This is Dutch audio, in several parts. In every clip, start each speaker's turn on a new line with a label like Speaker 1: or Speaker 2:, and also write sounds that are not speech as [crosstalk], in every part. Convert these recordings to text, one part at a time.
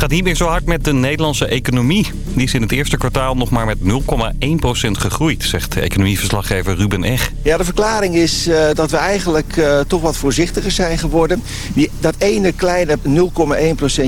Speaker 1: Het gaat niet meer zo hard met de Nederlandse economie. Die is in het eerste kwartaal nog maar met 0,1% gegroeid, zegt economieverslaggever Ruben Eg.
Speaker 2: Ja, de verklaring is uh, dat we eigenlijk uh, toch wat voorzichtiger zijn geworden. Die, dat ene kleine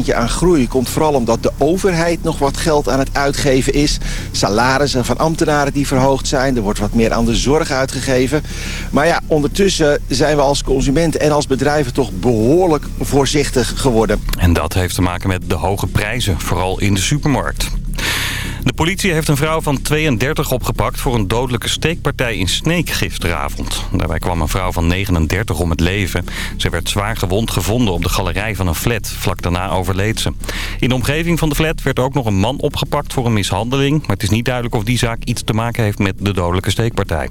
Speaker 2: 0,1% aan groei komt vooral omdat de overheid nog wat geld aan het uitgeven is. Salarissen van ambtenaren die verhoogd zijn. Er wordt wat meer aan de zorg uitgegeven. Maar ja, ondertussen zijn we als consumenten en als bedrijven toch behoorlijk voorzichtig geworden.
Speaker 1: En dat heeft te maken met de hoge prijzen, vooral in de supermarkt. De politie heeft een vrouw van 32 opgepakt voor een dodelijke steekpartij in Sneek gisteravond. Daarbij kwam een vrouw van 39 om het leven. Ze werd zwaar gewond gevonden op de galerij van een flat. Vlak daarna overleed ze. In de omgeving van de flat werd ook nog een man opgepakt voor een mishandeling. Maar het is niet duidelijk of die zaak iets te maken heeft met de dodelijke steekpartij.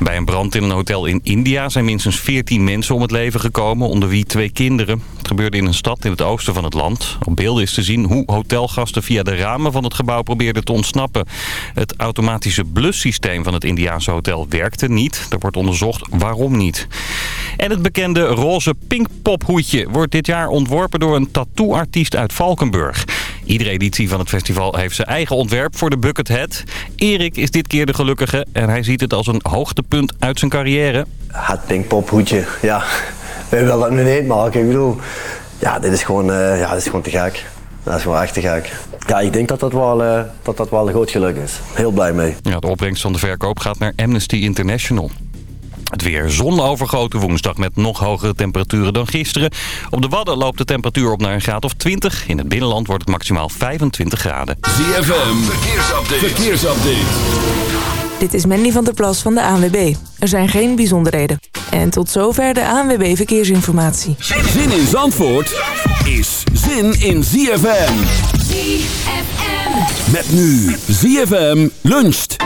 Speaker 1: Bij een brand in een hotel in India zijn minstens 14 mensen om het leven gekomen, onder wie twee kinderen. Het gebeurde in een stad in het oosten van het land. Op beelden is te zien hoe hotelgasten via de ramen van het gebouw probeerden te ontsnappen. Het automatische blussysteem van het Indiaanse hotel werkte niet. Er wordt onderzocht waarom niet. En het bekende roze pinkpophoedje wordt dit jaar ontworpen door een tattooartiest uit Valkenburg. Iedere editie van het festival heeft zijn eigen ontwerp voor de Bucket Hat. Erik is dit keer de gelukkige en hij ziet het als een hoogtepunt uit zijn carrière.
Speaker 3: Het pinkpophoedje, ja. [laughs] We willen dat nu niet maken. Ik bedoel, ja, dit is gewoon, uh, ja, dit is gewoon te gek. Dat is gewoon echt te gek. Ja, ik denk dat dat wel, uh, dat dat wel een groot geluk is. Heel blij mee.
Speaker 1: Ja, de opbrengst van de verkoop gaat naar Amnesty International. Het weer zonovergoten woensdag met nog hogere temperaturen dan gisteren. Op de Wadden loopt de temperatuur op naar een graad of 20. In het binnenland wordt het maximaal 25 graden.
Speaker 4: ZFM, verkeersupdate. verkeersupdate.
Speaker 5: Dit is Mandy van der Plas van de ANWB. Er zijn geen bijzonderheden. En tot zover de ANWB Verkeersinformatie.
Speaker 4: Zin in Zandvoort is zin in ZFM.
Speaker 6: ZFM.
Speaker 4: Met nu ZFM luncht.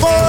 Speaker 7: for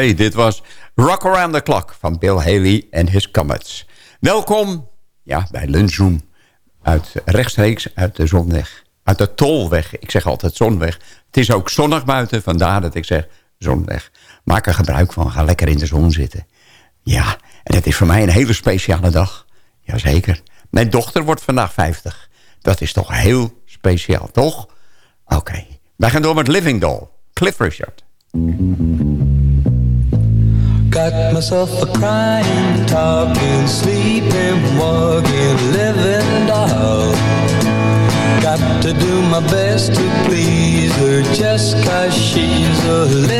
Speaker 8: Jay, dit was Rock Around the Clock van Bill Haley en His Comets. Welkom ja, bij Lunchroom, uit, rechtstreeks uit de Zonweg. Uit de Tolweg, ik zeg altijd Zonweg. Het is ook zonnig buiten, vandaar dat ik zeg Zonweg. Maak er gebruik van, ga lekker in de zon zitten. Ja, en het is voor mij een hele speciale dag. Jazeker. Mijn dochter wordt vandaag 50. Dat is toch heel speciaal, toch? Oké, wij gaan door met Living Doll, Cliff Richard.
Speaker 9: Got myself a crying, talking, sleeping, walking, living doll. Got to do my best to please her just cause she's a living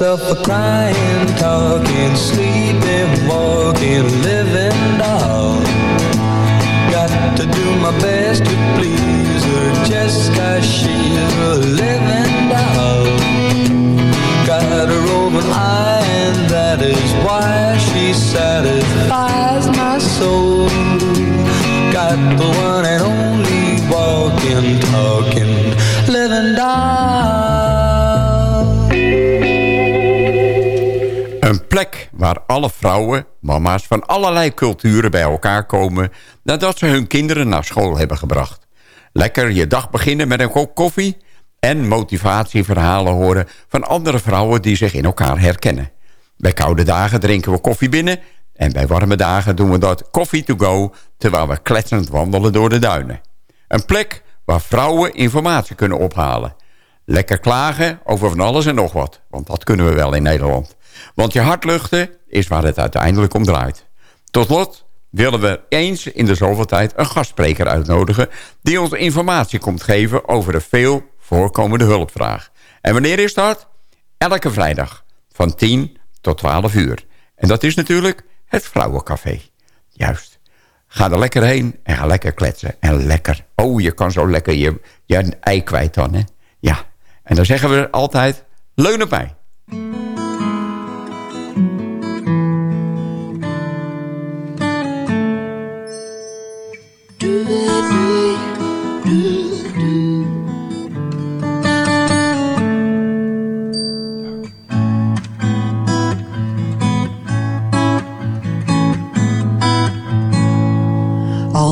Speaker 9: myself a crying, talking, sleeping, walking, living doll. Got to do my best to please her just cause she's a living doll. Got a roving eye and that is why she satisfies my soul. Got the one and only walking, talking,
Speaker 8: Een plek waar alle vrouwen, mama's van allerlei culturen bij elkaar komen... nadat ze hun kinderen naar school hebben gebracht. Lekker je dag beginnen met een kop koffie... en motivatieverhalen horen van andere vrouwen die zich in elkaar herkennen. Bij koude dagen drinken we koffie binnen... en bij warme dagen doen we dat koffie to go... terwijl we kletsend wandelen door de duinen. Een plek waar vrouwen informatie kunnen ophalen. Lekker klagen over van alles en nog wat, want dat kunnen we wel in Nederland. Want je hart luchten is waar het uiteindelijk om draait. Tot slot willen we eens in de zoveel tijd een gastspreker uitnodigen... die ons informatie komt geven over de veel voorkomende hulpvraag. En wanneer is dat? Elke vrijdag van 10 tot 12 uur. En dat is natuurlijk het Vrouwencafé. Juist. Ga er lekker heen en ga lekker kletsen. En lekker. Oh, je kan zo lekker je, je ei kwijt dan, hè? Ja. En dan zeggen we altijd, leun op mij.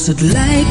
Speaker 10: Als het
Speaker 8: lijkt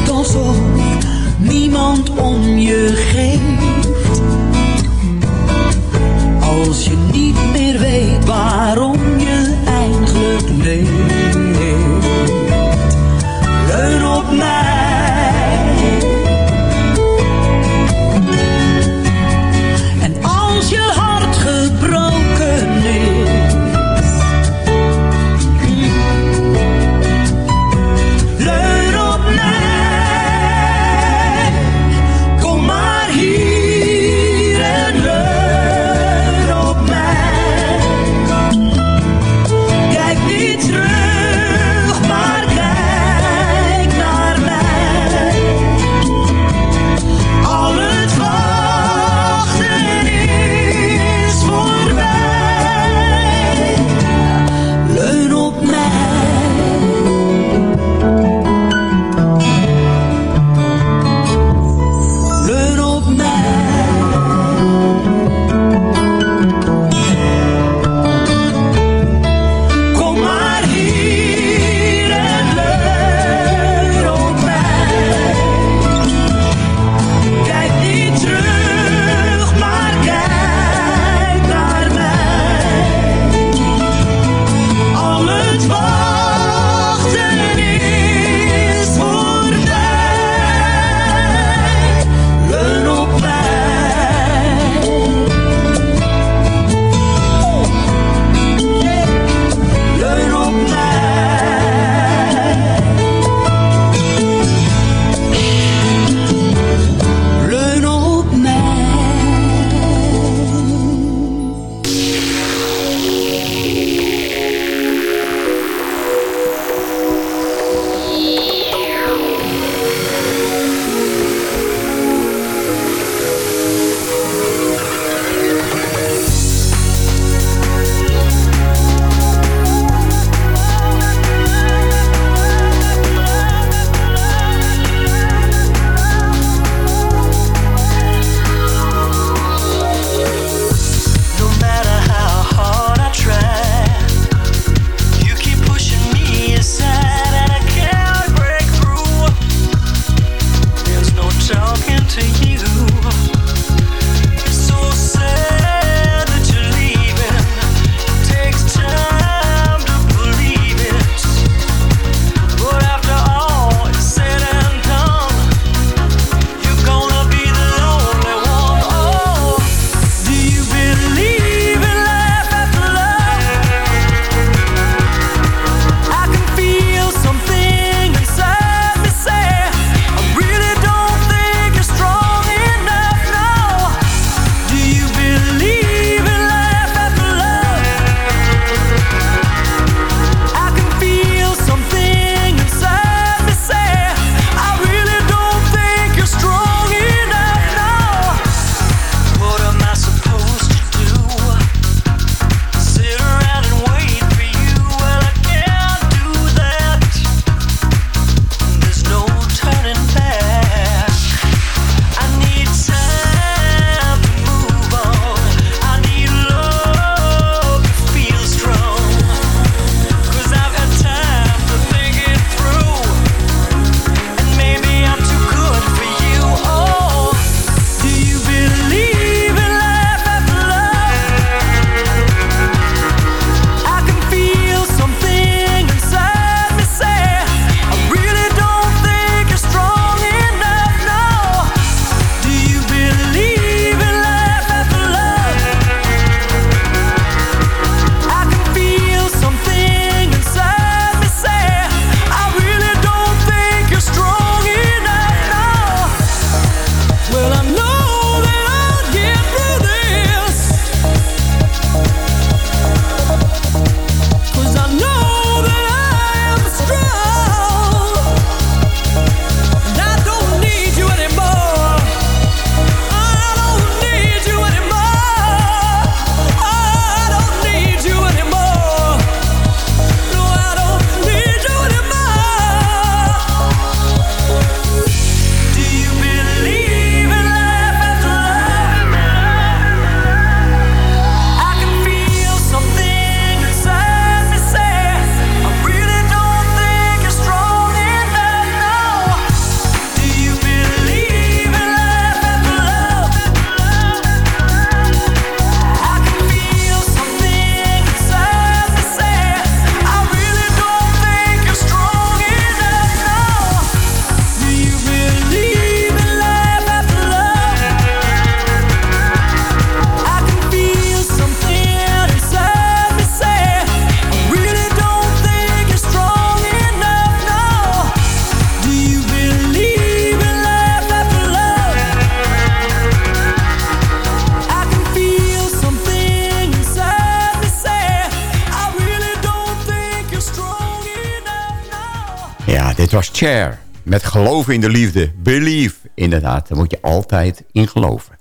Speaker 8: Cher met geloven in de liefde. Believe, inderdaad. Daar moet je altijd in geloven.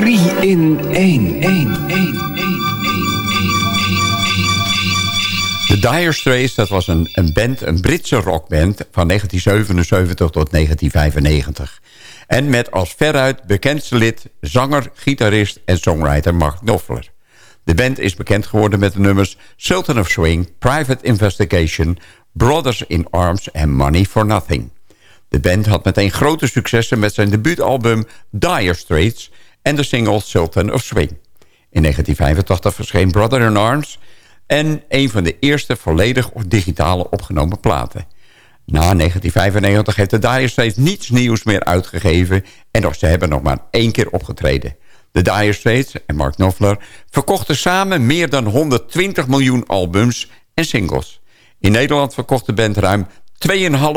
Speaker 6: Drie in één. één, één.
Speaker 8: Dire Straits, dat was een, een band, een Britse rockband... van 1977 tot 1995. En met als veruit bekendste lid... zanger, gitarist en songwriter Mark Knopfler. De band is bekend geworden met de nummers... Sultan of Swing, Private Investigation... Brothers in Arms en Money for Nothing. De band had meteen grote successen met zijn debuutalbum Dire Straits... en de single Sultan of Swing. In 1985 verscheen Brother in Arms en een van de eerste volledig digitale opgenomen platen. Na 1995 heeft de Dire niets nieuws meer uitgegeven... en nog, ze hebben nog maar één keer opgetreden. De Dire en Mark Knopfler verkochten samen meer dan 120 miljoen albums en singles. In Nederland verkocht de band ruim 2,5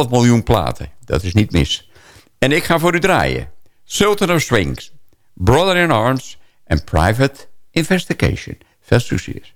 Speaker 8: miljoen platen. Dat is niet mis. En ik ga voor u draaien. Sultan of Swings, Brother in Arms en Private Investigation. Veel succes.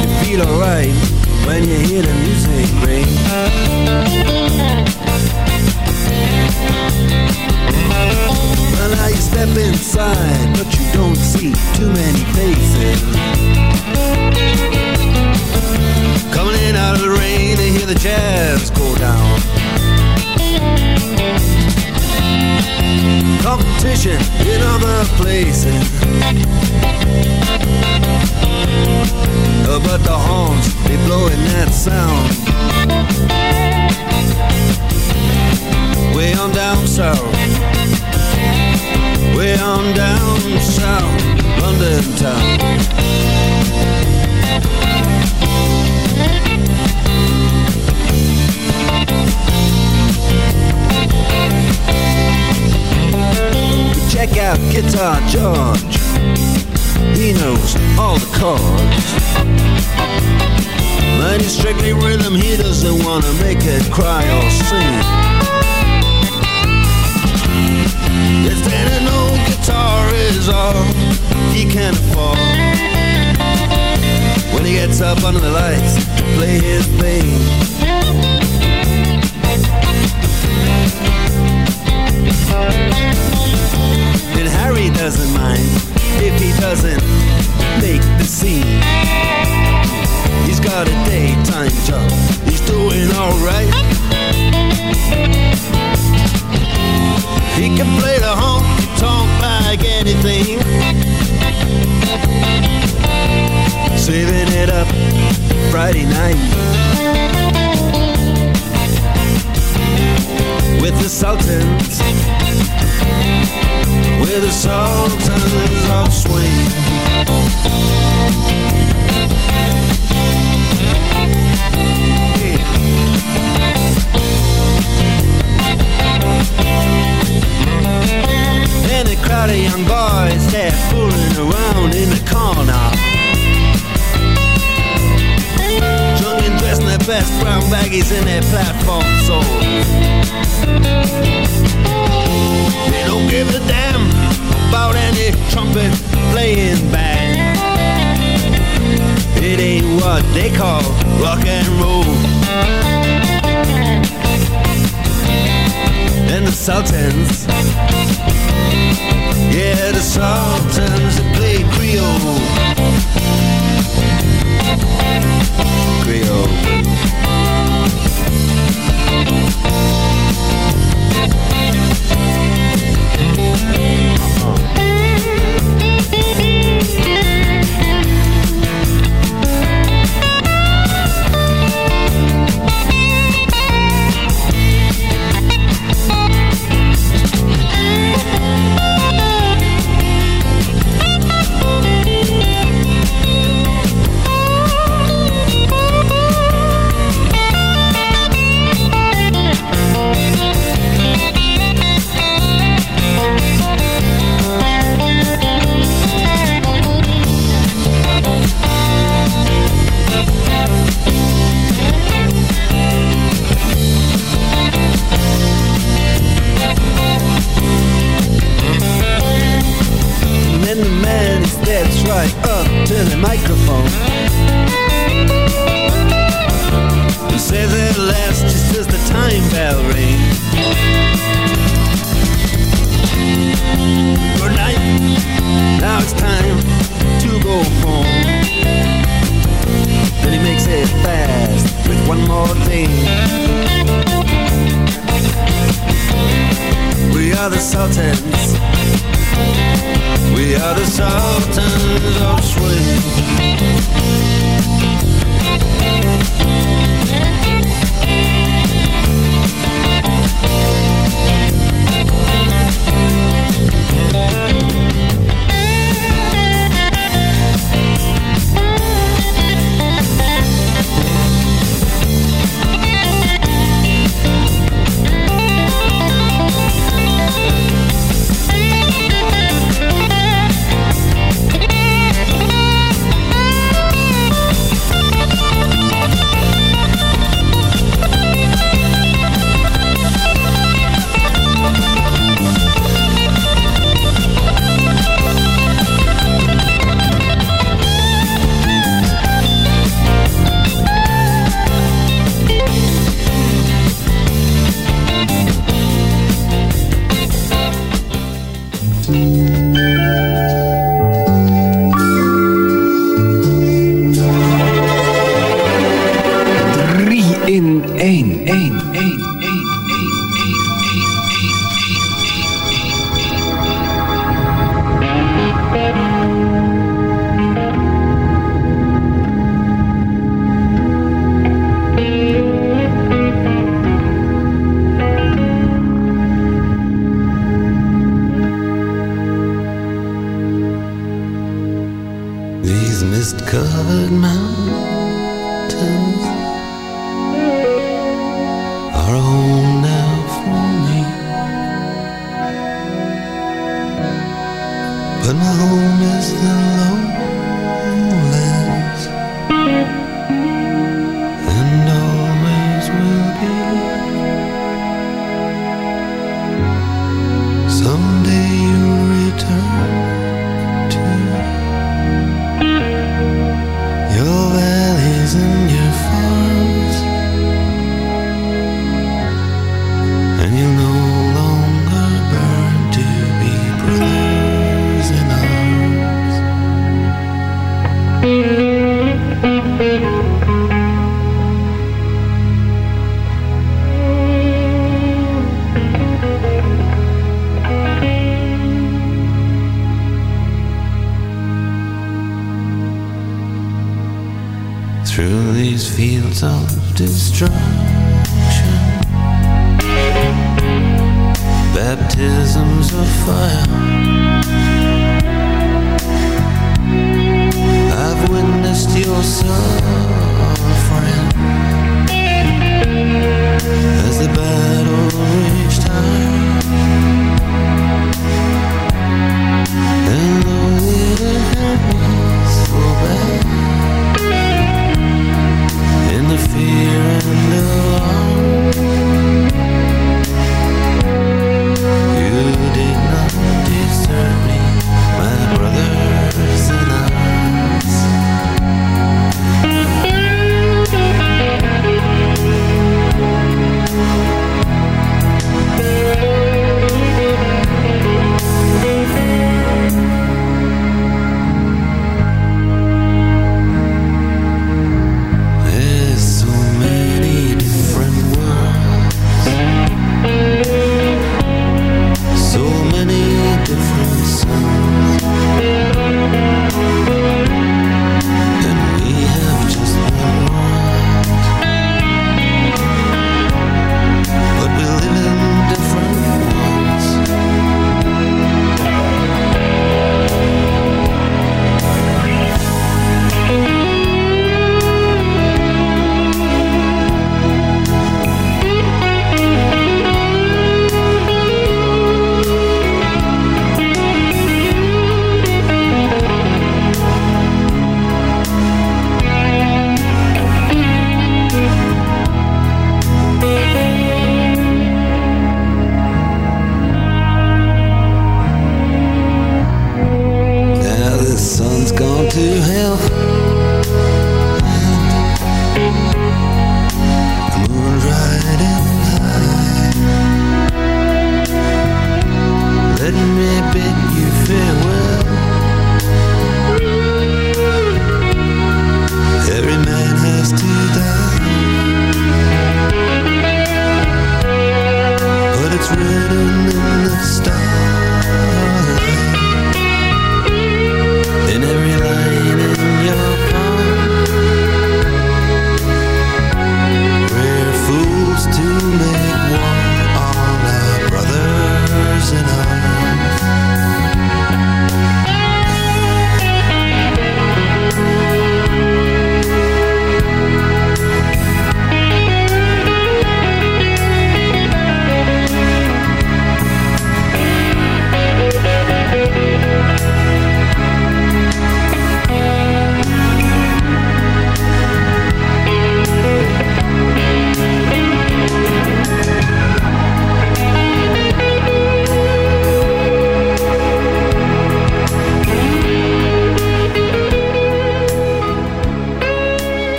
Speaker 11: You feel alright when you hear the music step inside, but you don't see too many faces. Coming in out of the rain hear the jazz go down. Competition in other places.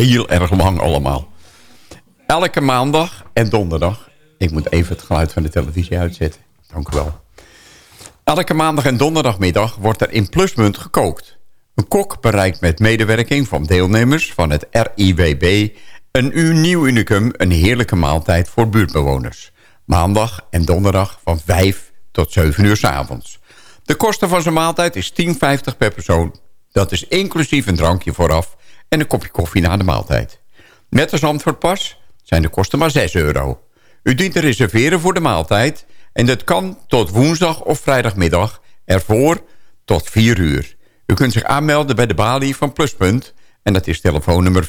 Speaker 8: Heel erg lang allemaal. Elke maandag en donderdag... Ik moet even het geluid van de televisie uitzetten. Dank u wel. Elke maandag en donderdagmiddag wordt er in Plusmunt gekookt. Een kok bereikt met medewerking van deelnemers van het RIWB... een nieuw unicum, een heerlijke maaltijd voor buurtbewoners. Maandag en donderdag van 5 tot 7 uur s avonds. De kosten van zijn maaltijd is 10,50 per persoon. Dat is inclusief een drankje vooraf en een kopje koffie na de maaltijd. Met de Zandvoortpas zijn de kosten maar 6 euro. U dient te reserveren voor de maaltijd... en dat kan tot woensdag of vrijdagmiddag ervoor tot 4 uur. U kunt zich aanmelden bij de balie van Pluspunt... en dat is telefoonnummer 5740330.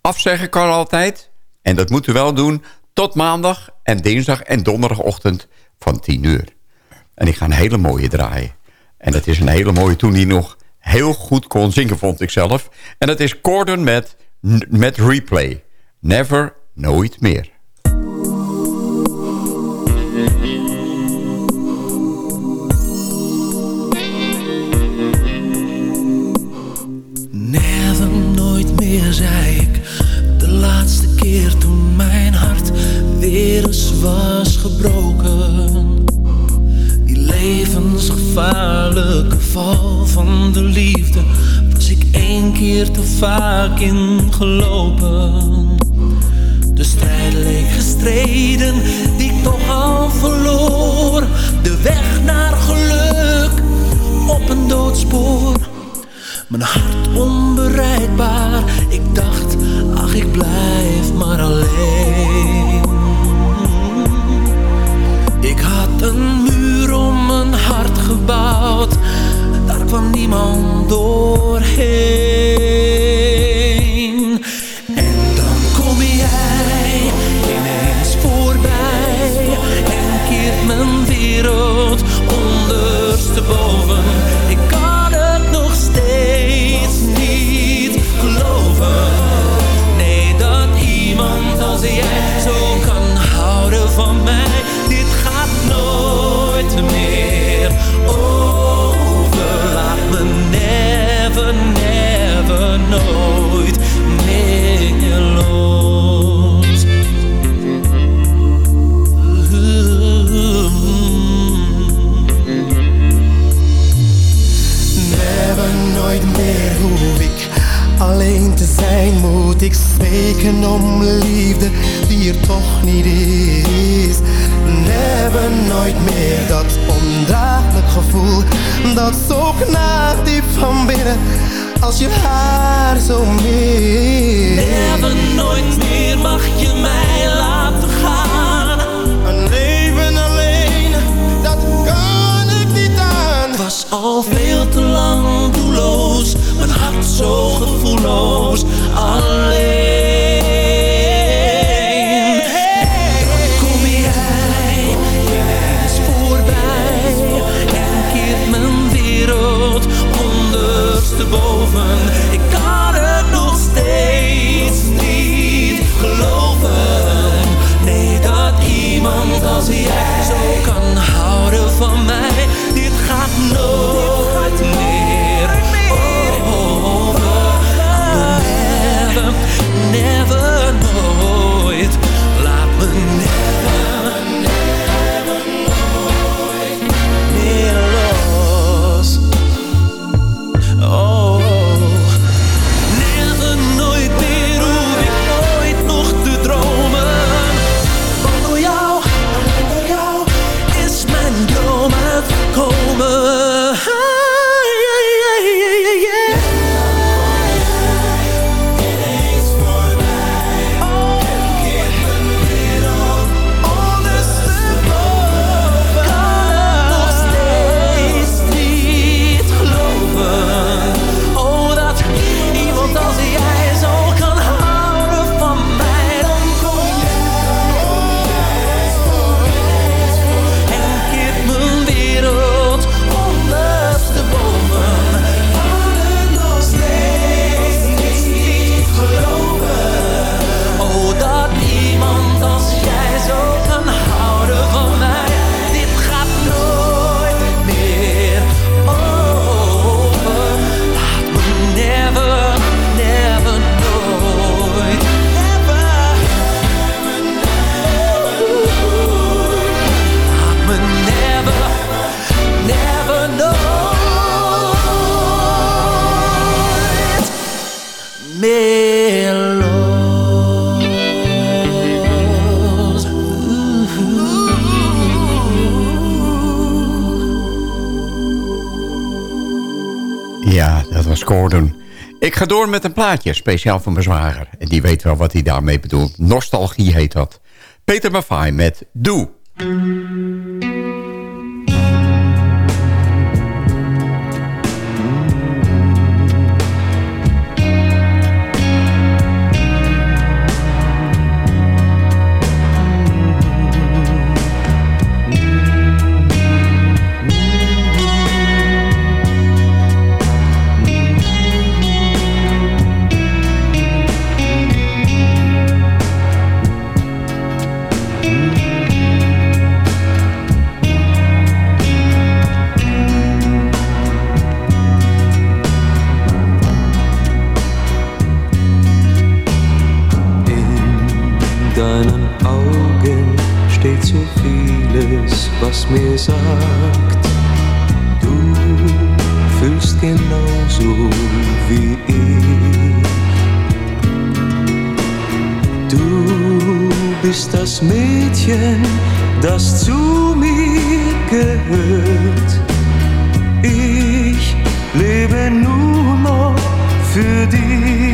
Speaker 8: Afzeggen kan altijd, en dat moet u wel doen... tot maandag en dinsdag en donderdagochtend van 10 uur. En ik ga een hele mooie draaien. En dat is een hele mooie toen die nog heel goed kon zingen, vond ik zelf. En dat is Corden met, met Replay. Never, nooit meer.
Speaker 12: Never, nooit meer, zei ik. De laatste keer toen mijn hart weer eens was levensgevaarlijke val van de liefde was ik één keer te vaak ingelopen. De strijd leek gestreden, die ik toch al verloor. De weg naar geluk op een doodspoor. Mijn hart onbereikbaar, ik dacht, ach ik blijf maar alleen. Ik had een muur gebouwd, daar kwam niemand doorheen.
Speaker 13: Ik
Speaker 8: ga door met een plaatje, speciaal voor mijn zwager. En die weet wel wat hij daarmee bedoelt. Nostalgie heet dat. Peter Maffay met Doe.
Speaker 6: Was mir sagt, du fühlst genauso wie ich. Du bist das Mädchen, das zu mir gehört. Ich lebe nur noch für dich.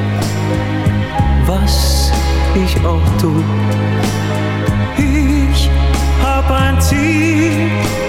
Speaker 6: du. Ich hab ein Ziel.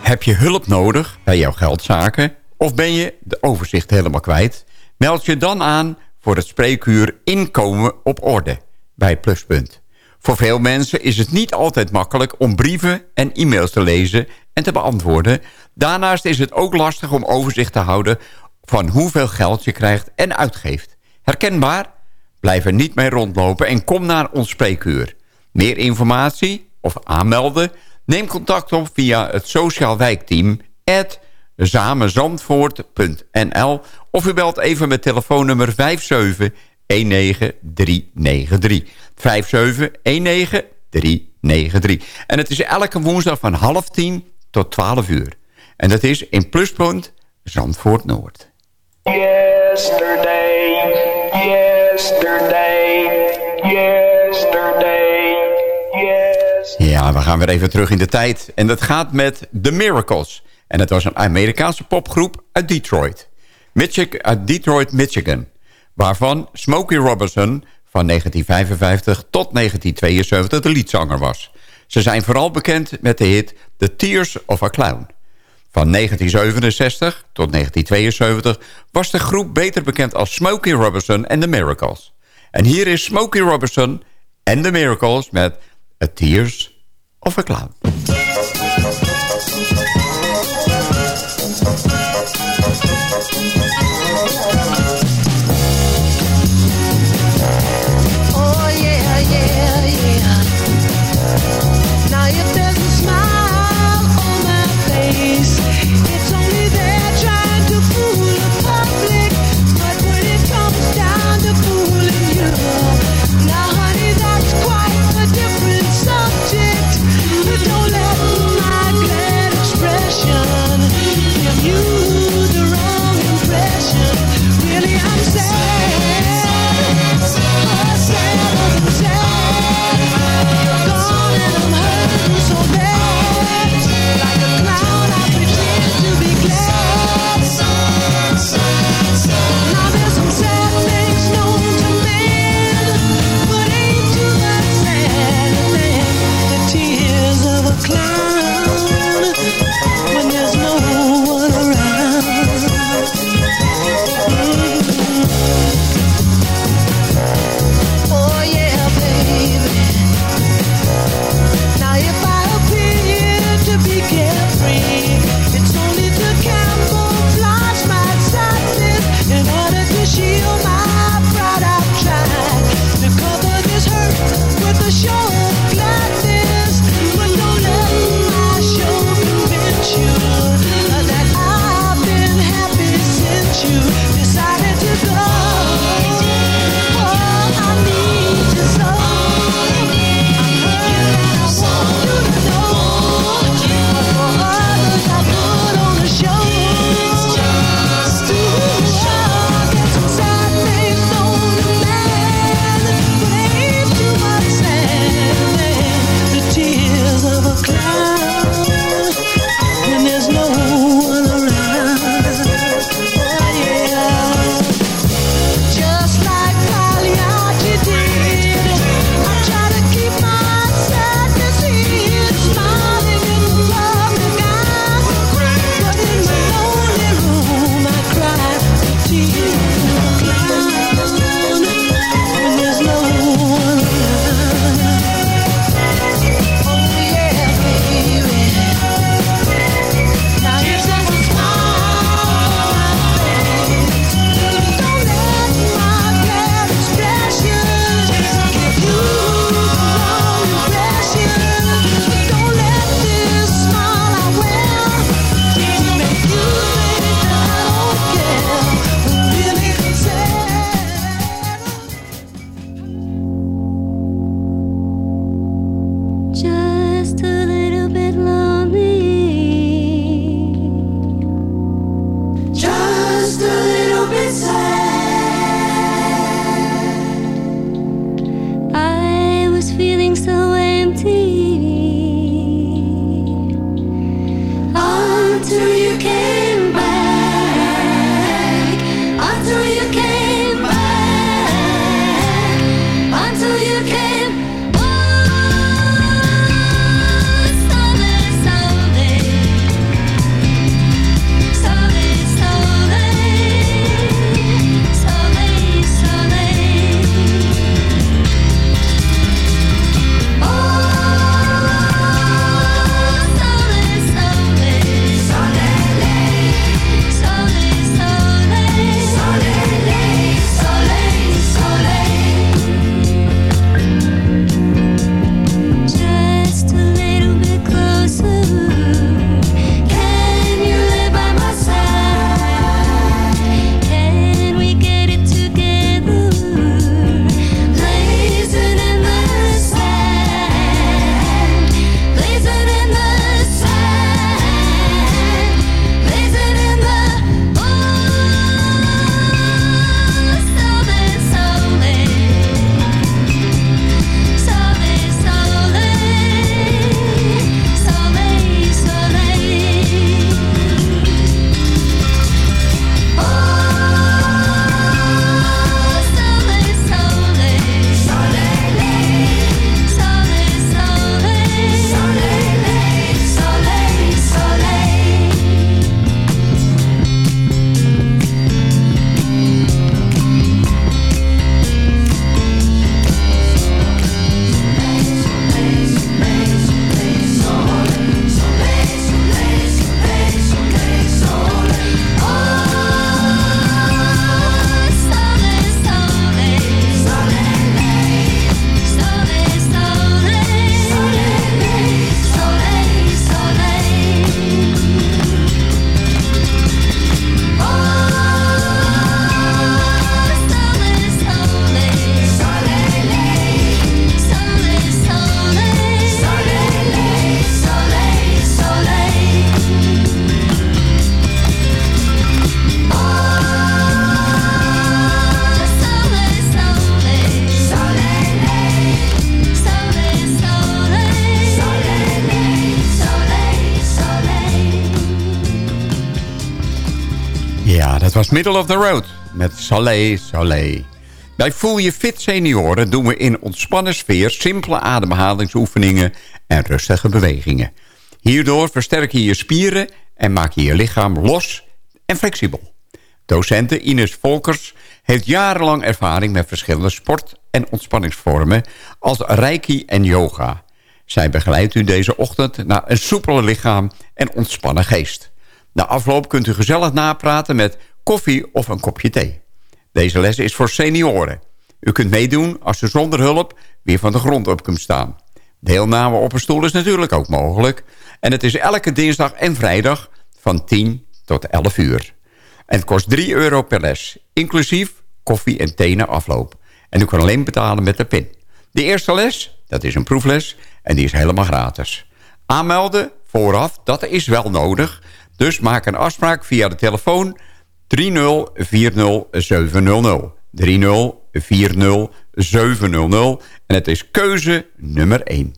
Speaker 8: Heb je hulp nodig bij jouw geldzaken? Of ben je de overzicht helemaal kwijt? Meld je dan aan voor het spreekuur Inkomen op Orde bij Pluspunt. Voor veel mensen is het niet altijd makkelijk om brieven en e-mails te lezen en te beantwoorden. Daarnaast is het ook lastig om overzicht te houden van hoeveel geld je krijgt en uitgeeft. Herkenbaar? Blijf er niet mee rondlopen en kom naar ons spreekuur. Meer informatie of aanmelden? Neem contact op via het Sociaal Wijkteam samenzandvoort.nl of u belt even met telefoonnummer 57 19393. 57 19393. En het is elke woensdag van half tien tot 12 uur. En dat is in pluspunt Zandvoort Noord.
Speaker 14: Yesterday, yesterday, yesterday, yes.
Speaker 8: Ja, we gaan weer even terug in de tijd. En dat gaat met The Miracles. En het was een Amerikaanse popgroep uit Detroit. Uit Detroit, Michigan. Waarvan Smokey Robinson van 1955 tot 1972 de liedzanger was. Ze zijn vooral bekend met de hit The Tears of a Clown. Van 1967 tot 1972 was de groep beter bekend als Smokey Robinson and The Miracles. En hier is Smokey Robinson and The Miracles met A Tears of a Clown. Was Middle of the Road met Salé, Salé. Bij Voel je Fit Senioren doen we in ontspannen sfeer... simpele ademhalingsoefeningen en rustige bewegingen. Hierdoor versterk je je spieren en maak je je lichaam los en flexibel. Docente Ines Volkers heeft jarenlang ervaring met verschillende sport- en ontspanningsvormen... als reiki en yoga. Zij begeleidt u deze ochtend naar een soepele lichaam en ontspannen geest. Na afloop kunt u gezellig napraten met koffie of een kopje thee. Deze les is voor senioren. U kunt meedoen als u zonder hulp weer van de grond op kunt staan. Deelname op een stoel is natuurlijk ook mogelijk. En het is elke dinsdag en vrijdag van 10 tot 11 uur. En het kost 3 euro per les, inclusief koffie en thee na afloop. En u kan alleen betalen met de PIN. De eerste les, dat is een proefles en die is helemaal gratis. Aanmelden vooraf, dat is wel nodig. Dus maak een afspraak via de telefoon 3040700. 3040700. En het is keuze nummer 1.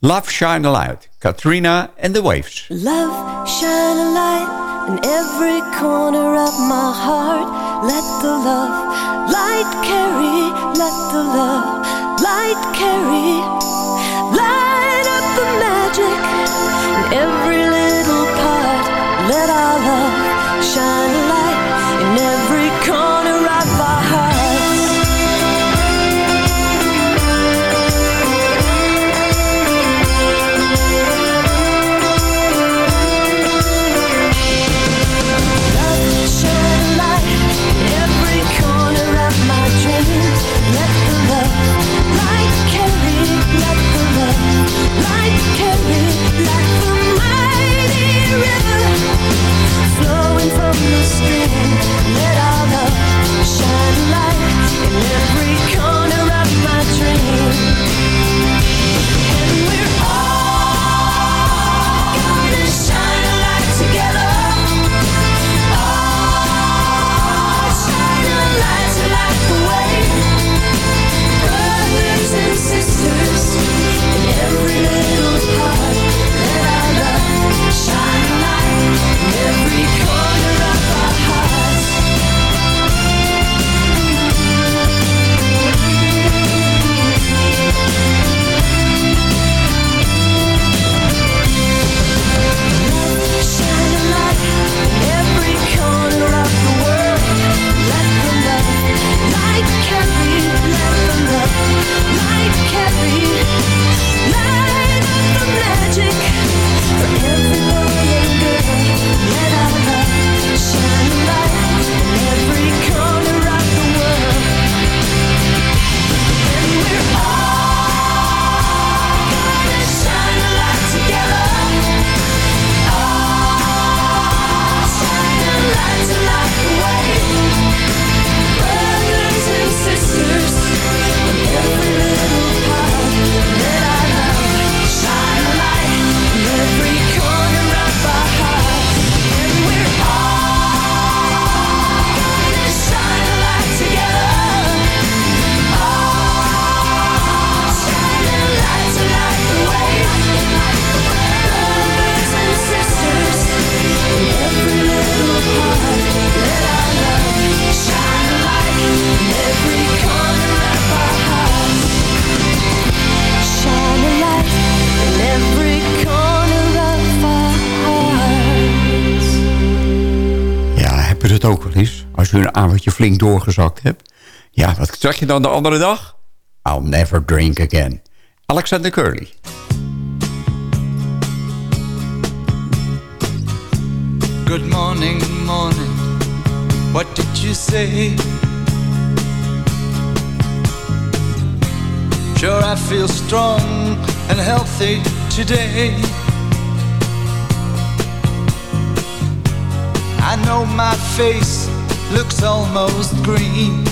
Speaker 8: Love Shine a Light, Katrina and the Waves.
Speaker 15: Love shine a light in every corner of my heart. Let the love light carry, let the love light carry. Light up the magic in every little part. Let our love shine
Speaker 8: Als u een avondje flink doorgezakt hebt. Ja, wat zeg je dan de andere dag? I'll never drink again. Alexander Curly.
Speaker 16: Good morning, morning. What did you say? Sure, I feel strong and healthy today. I know my face looks almost green.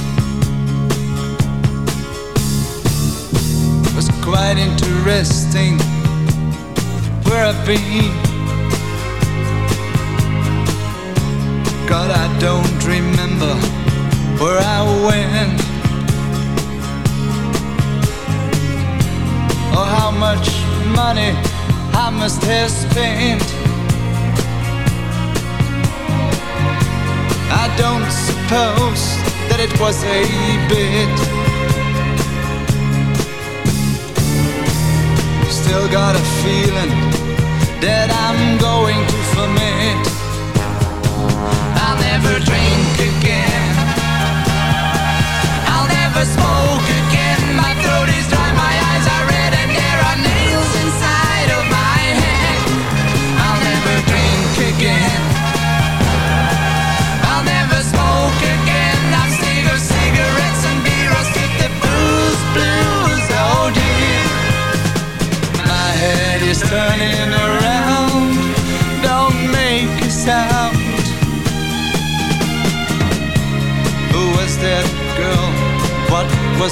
Speaker 16: Was quite interesting where I've been. God, I don't remember where I went or how much money I must have spent. I don't suppose that it was a bit. Still got a feeling that I'm going to vomit. I'll never drink again. I'll never smoke again. My throat is dry,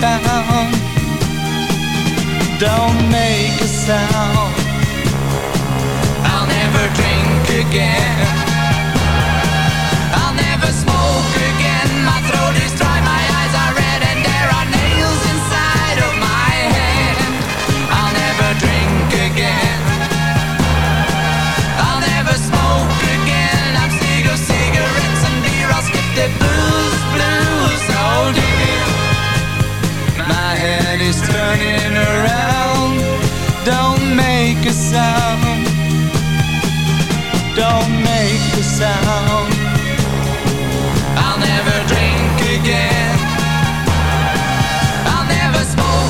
Speaker 16: Sound. Don't make a sound. I'll never drink again. I'll never drink again. I'll never smoke.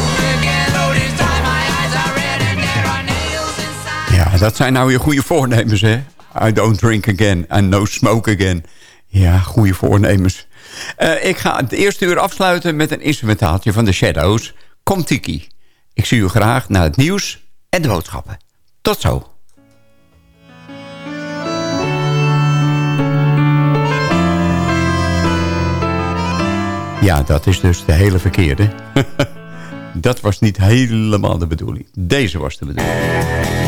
Speaker 8: Ja, dat zijn nou je goede voornemens, hè? I don't drink again and no smoke again. Ja, goede voornemens. Eh, ik ga het eerste uur afsluiten met een instrumentaaltje van de Shadows. Kom-Tiki. Ik zie u graag naar het nieuws en de boodschappen. Tot zo. Ja, dat is dus de hele verkeerde. [laughs] dat was niet helemaal de bedoeling. Deze was de bedoeling.